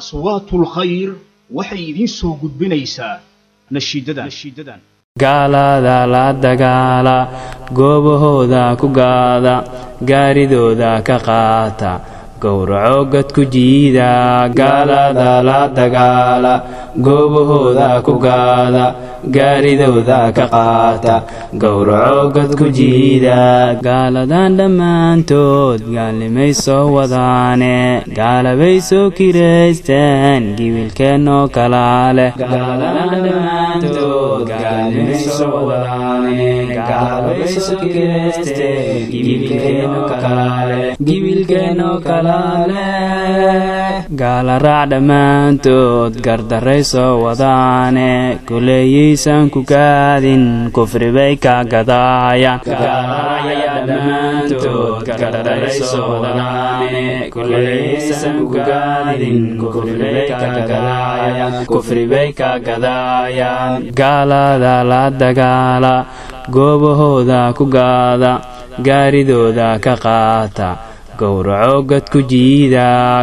aswaatul khayr waxay idiin soo gudbinaysaa nashiidadan. Gaalada la dagaala goobahooda ku gaada gaaridooda ka qaata gowraco gad ku jiida. Gaalada la dagaala goobahooda ku gaada gaaridooda ka qaata gowraco gad ku jiida. Gaaladan dhammaantood gaalnimay soo wadaane gaalabay soo kiraysteen gibilkeennoo kalaa gaala raac dhammaantood gardaray soo wadaane kuleeyaysan ku gaadin kufri bay ka gadaayaan kufri bay ka gadaayaan gaalada la dagaala. Goobahooda ku gaada. Gaaridooda ka qaata. Gowraco gad ku jiida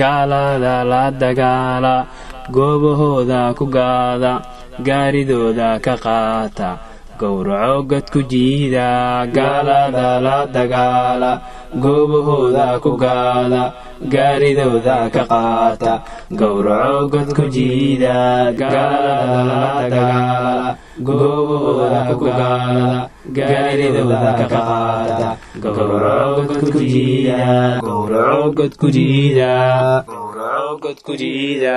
gaalada la dagaala goobahooda ku gaada gaaridooda ka qaata gowraco gad ku jiida gaalada la dagaala goobahooda ku gaada gaaridooda ka qaata gowraco gad ku jiida gaalada la dagaala goobahooda ku gaada gaaridooda ka qaata gowraco gad ku jiida gowraco gad ku jiida gowraco gad ku jiida